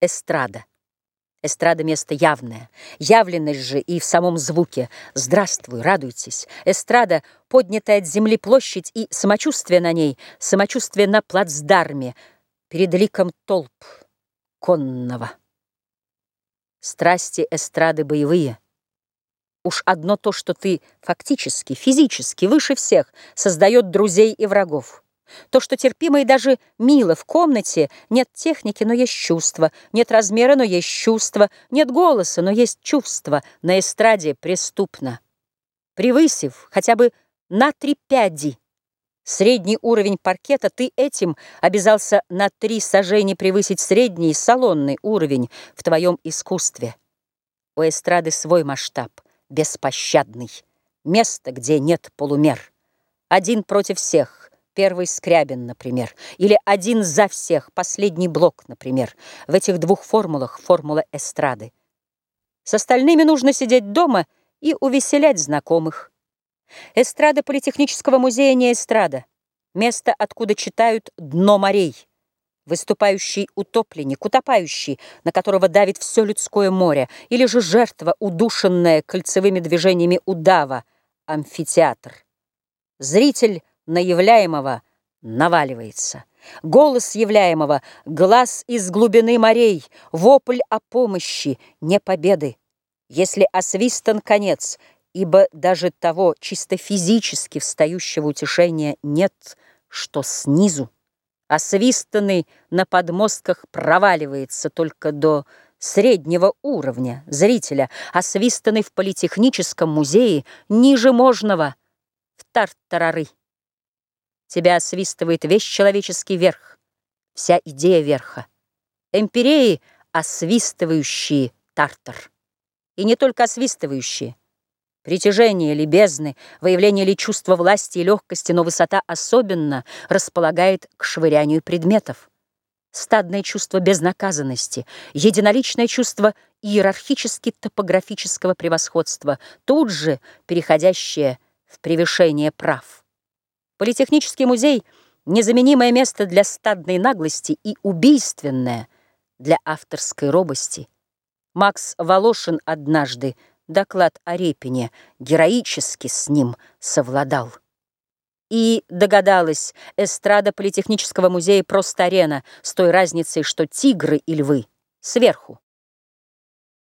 Эстрада. Эстрада — место явное, явленность же и в самом звуке. Здравствуй, радуйтесь. Эстрада — поднятая от земли площадь и самочувствие на ней, самочувствие на плацдарме, перед ликом толп конного. Страсти эстрады боевые. Уж одно то, что ты фактически, физически, выше всех, создает друзей и врагов. То, что терпимо и даже мило в комнате, нет техники, но есть чувство, нет размера, но есть чувство, нет голоса, но есть чувство, на эстраде преступно. Превысив хотя бы на три пяди средний уровень паркета, ты этим обязался на три сажения превысить средний салонный уровень в твоем искусстве. У эстрады свой масштаб, беспощадный, место, где нет полумер. Один против всех — Первый Скрябин, например, или один за всех, последний блок, например. В этих двух формулах формула эстрады. С остальными нужно сидеть дома и увеселять знакомых. Эстрада Политехнического музея не эстрада. Место, откуда читают дно морей. Выступающий утопленник, утопающий, на которого давит все людское море, или же жертва, удушенная кольцевыми движениями удава, амфитеатр. Зритель — на являемого наваливается. Голос являемого, глаз из глубины морей, вопль о помощи, не победы. Если освистан конец, ибо даже того чисто физически встающего утешения нет, что снизу, освистанный на подмостках проваливается только до среднего уровня зрителя, освистанный в политехническом музее ниже можного в тартарары. Тебя освистывает весь человеческий верх, вся идея верха. Эмпиреи, освистывающие тартар. И не только освистывающие. Притяжение ли бездны, выявление ли чувства власти и легкости, но высота особенно располагает к швырянию предметов. Стадное чувство безнаказанности, единоличное чувство иерархически-топографического превосходства, тут же переходящее в превышение прав. Политехнический музей — незаменимое место для стадной наглости и убийственное для авторской робости. Макс Волошин однажды доклад о Репине героически с ним совладал. И догадалась, эстрада Политехнического музея просто арена с той разницей, что тигры и львы сверху.